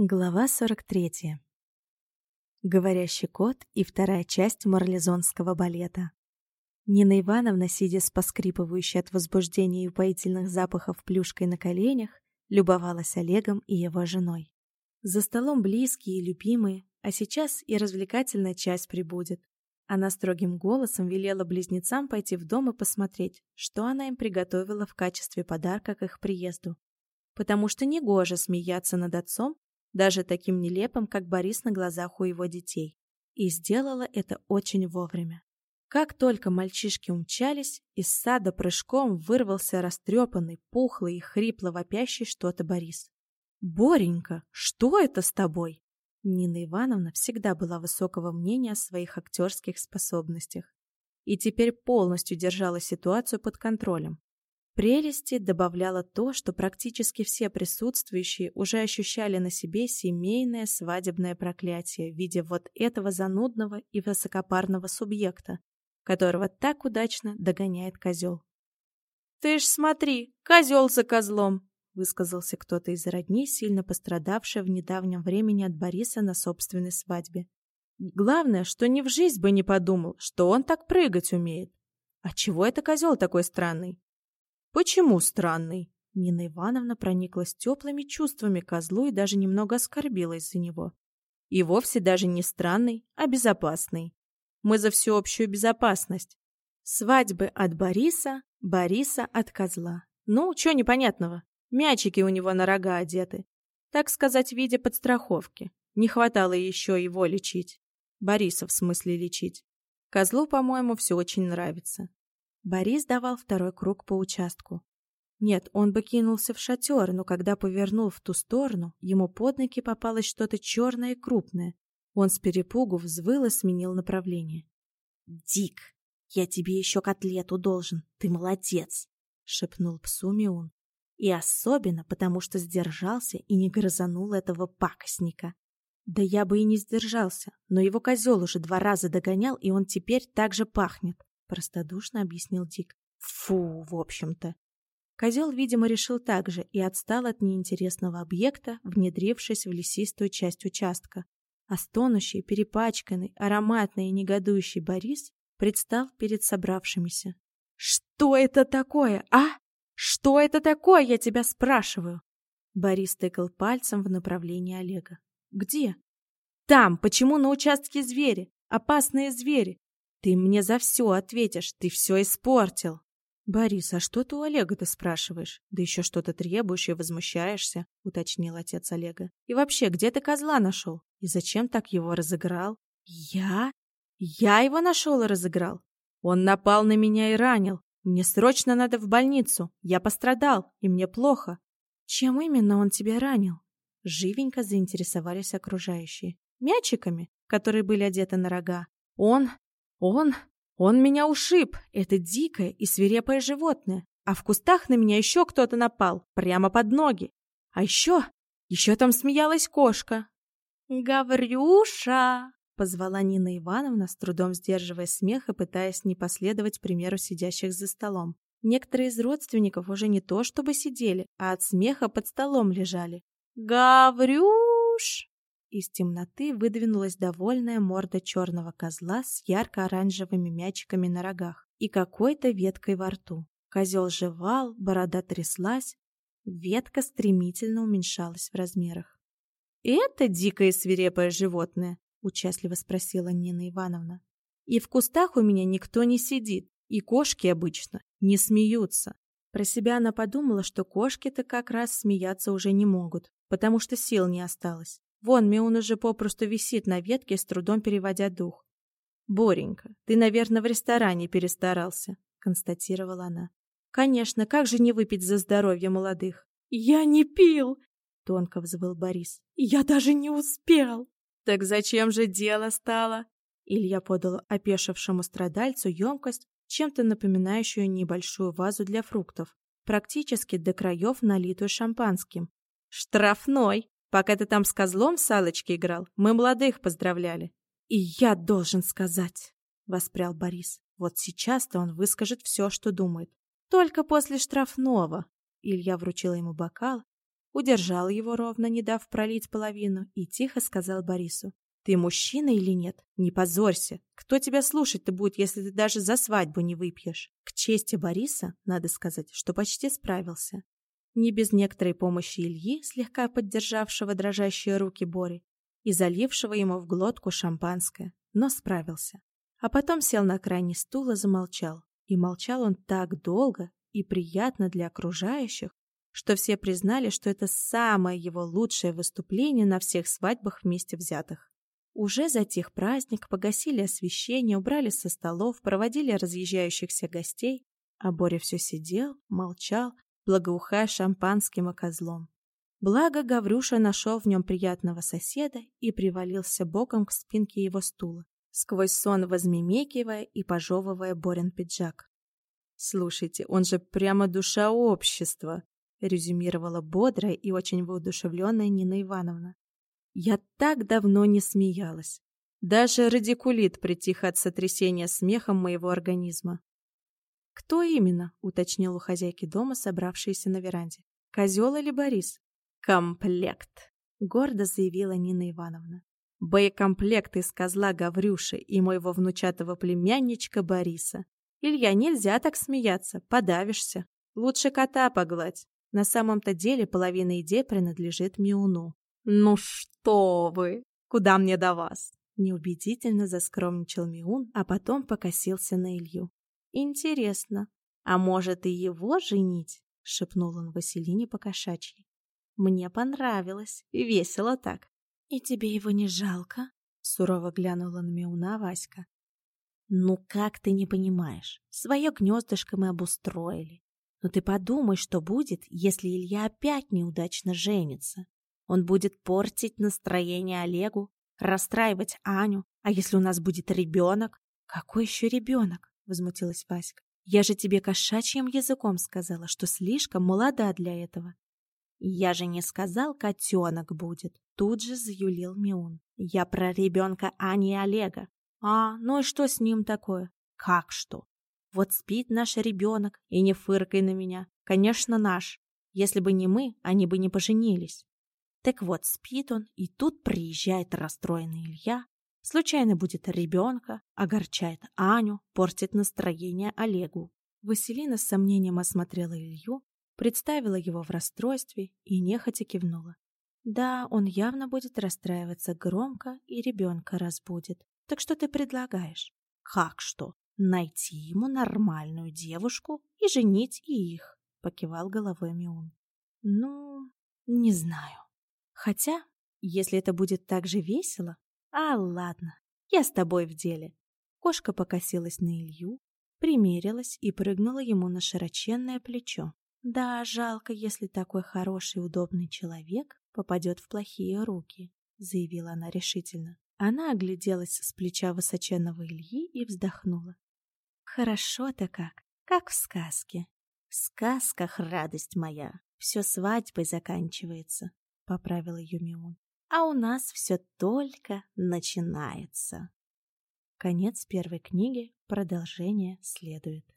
Глава 43. Говорящий кот и вторая часть марлезонского балета. Нина Ивановна, сидя с поскрипывающей от возбуждения и упоительных запахов плюшкой на коленях, любовалась Олегом и его женой. За столом близкие и любимые, а сейчас и развлекательная часть прибудет. Она строгим голосом велела близнецам пойти в дом и посмотреть, что она им приготовила в качестве подарка к их приезду. Потому что негоже смеяться над отцом, даже таким нелепым, как Борис на глазах у его детей. И сделала это очень вовремя. Как только мальчишки умчались, из сада прыжком вырвался растрепанный, пухлый и хрипло вопящий что-то Борис. «Боренька, что это с тобой?» Нина Ивановна всегда была высокого мнения о своих актерских способностях и теперь полностью держала ситуацию под контролем. Прелести добавляло то, что практически все присутствующие уже ощущали на себе семейное свадебное проклятие в виде вот этого занудного и высокопарного субъекта, которого так удачно догоняет козел. «Ты ж смотри, козел за козлом!» высказался кто-то из родней, сильно пострадавший в недавнем времени от Бориса на собственной свадьбе. Главное, что ни в жизнь бы не подумал, что он так прыгать умеет. А чего это козел такой странный? «Почему странный?» Нина Ивановна прониклась теплыми чувствами козлу и даже немного оскорбилась за него. И вовсе даже не странный, а безопасный. Мы за всеобщую безопасность. Свадьбы от Бориса, Бориса от козла. Ну, что непонятного? Мячики у него на рога одеты. Так сказать, в виде подстраховки. Не хватало еще его лечить. Бориса в смысле лечить. Козлу, по-моему, все очень нравится. Борис давал второй круг по участку. Нет, он бы кинулся в шатер, но когда повернул в ту сторону, ему под ноги попалось что-то черное и крупное. Он с перепугу взвыл и сменил направление. «Дик, я тебе еще котлету должен, ты молодец!» — шепнул псу Миун. И особенно потому, что сдержался и не грызанул этого пакостника. Да я бы и не сдержался, но его козел уже два раза догонял, и он теперь так же пахнет. Простодушно объяснил Дик. Фу, в общем-то. Козел, видимо, решил так же и отстал от неинтересного объекта, внедрившись в лесистую часть участка. А стонущий, перепачканный, ароматный и негодующий Борис предстал перед собравшимися. «Что это такое, а? Что это такое, я тебя спрашиваю?» Борис тыкал пальцем в направлении Олега. «Где?» «Там! Почему на участке звери? Опасные звери! Ты мне за все ответишь, ты все испортил. Борис, а что ты у Олега-то спрашиваешь? Да еще что-то требуешь и возмущаешься, уточнил отец Олега. И вообще, где ты козла нашел? И зачем так его разыграл? Я? Я его нашел и разыграл. Он напал на меня и ранил. Мне срочно надо в больницу. Я пострадал, и мне плохо. Чем именно он тебя ранил? Живенько заинтересовались окружающие. Мячиками, которые были одеты на рога. Он он... он меня ушиб. Это дикое и свирепое животное. А в кустах на меня еще кто-то напал, прямо под ноги. А еще... еще там смеялась кошка. «Гаврюша!» — позвала Нина Ивановна, с трудом сдерживая смех и пытаясь не последовать примеру сидящих за столом. Некоторые из родственников уже не то чтобы сидели, а от смеха под столом лежали. «Гаврюш!» Из темноты выдвинулась довольная морда черного козла с ярко-оранжевыми мячиками на рогах и какой-то веткой во рту. Козел жевал, борода тряслась, ветка стремительно уменьшалась в размерах. «Это дикое свирепое животное?» – участливо спросила Нина Ивановна. «И в кустах у меня никто не сидит, и кошки обычно не смеются». Про себя она подумала, что кошки-то как раз смеяться уже не могут, потому что сил не осталось. Вон, Миун уже попросту висит на ветке, с трудом переводя дух. «Боренька, ты, наверное, в ресторане перестарался», — констатировала она. «Конечно, как же не выпить за здоровье молодых?» «Я не пил!» — тонко взвыл Борис. «Я даже не успел!» «Так зачем же дело стало?» Илья подал опешившему страдальцу емкость, чем-то напоминающую небольшую вазу для фруктов, практически до краев налитую шампанским. «Штрафной!» Пока ты там с козлом Салочки играл, мы молодых поздравляли. И я должен сказать, воспрял Борис. Вот сейчас-то он выскажет все, что думает. Только после штрафного. Илья вручила ему бокал. удержал его ровно, не дав пролить половину, и тихо сказал Борису. «Ты мужчина или нет? Не позорься. Кто тебя слушать-то будет, если ты даже за свадьбу не выпьешь?» К чести Бориса, надо сказать, что почти справился. Не без некоторой помощи Ильи, слегка поддержавшего дрожащие руки Бори и залившего ему в глотку шампанское, но справился. А потом сел на крайний стул и замолчал. И молчал он так долго и приятно для окружающих, что все признали, что это самое его лучшее выступление на всех свадьбах вместе взятых. Уже затих праздник, погасили освещение, убрали со столов, проводили разъезжающихся гостей, а Боря все сидел, молчал, благоухая шампанским и козлом. Благо Гаврюша нашел в нем приятного соседа и привалился боком к спинке его стула, сквозь сон возмемекивая и пожевывая Борин пиджак. «Слушайте, он же прямо душа общества!» резюмировала бодрая и очень воодушевленная Нина Ивановна. Я так давно не смеялась. Даже радикулит притих от сотрясения смехом моего организма. «Кто именно?» — уточнил у хозяйки дома, собравшиеся на веранде. «Козел или Борис?» «Комплект!» — гордо заявила Нина Ивановна. «Боекомплект из козла Гаврюши и моего внучатого племянничка Бориса. Илья, нельзя так смеяться, подавишься. Лучше кота погладь. На самом-то деле половина идей принадлежит Миуну. «Ну что вы! Куда мне до вас?» Неубедительно заскромничал Миун, а потом покосился на Илью. «Интересно, а может и его женить?» — шепнул он Василине покошачьи. «Мне понравилось, весело так». «И тебе его не жалко?» — сурово глянула на Миуна Васька. «Ну как ты не понимаешь? Свое гнездышко мы обустроили. Но ты подумай, что будет, если Илья опять неудачно женится. Он будет портить настроение Олегу, расстраивать Аню. А если у нас будет ребенок? Какой еще ребенок? Возмутилась Васька. Я же тебе кошачьим языком сказала, что слишком молода для этого. Я же не сказал, котенок будет. Тут же заюлил Миун. Я про ребенка Ани и Олега. А, ну и что с ним такое? Как что? Вот спит наш ребенок, и не фыркай на меня. Конечно, наш. Если бы не мы, они бы не поженились. Так вот, спит он, и тут приезжает расстроенный Илья. Случайно будет ребенка, огорчает Аню, портит настроение Олегу. Василина с сомнением осмотрела Илью, представила его в расстройстве и нехотя кивнула. Да, он явно будет расстраиваться громко и ребенка разбудит. Так что ты предлагаешь? Как что? найти ему нормальную девушку и женить и их, покивал головой Миун. Ну, не знаю. Хотя, если это будет так же весело... А, ладно, я с тобой в деле. Кошка покосилась на Илью, примерилась и прыгнула ему на широченное плечо. Да, жалко, если такой хороший удобный человек попадет в плохие руки, заявила она решительно. Она огляделась с плеча высоченного Ильи и вздохнула. Хорошо-то как, как в сказке. В сказках, радость моя, все свадьбой заканчивается, поправил ее Миун. А у нас все только начинается. Конец первой книги, продолжение следует.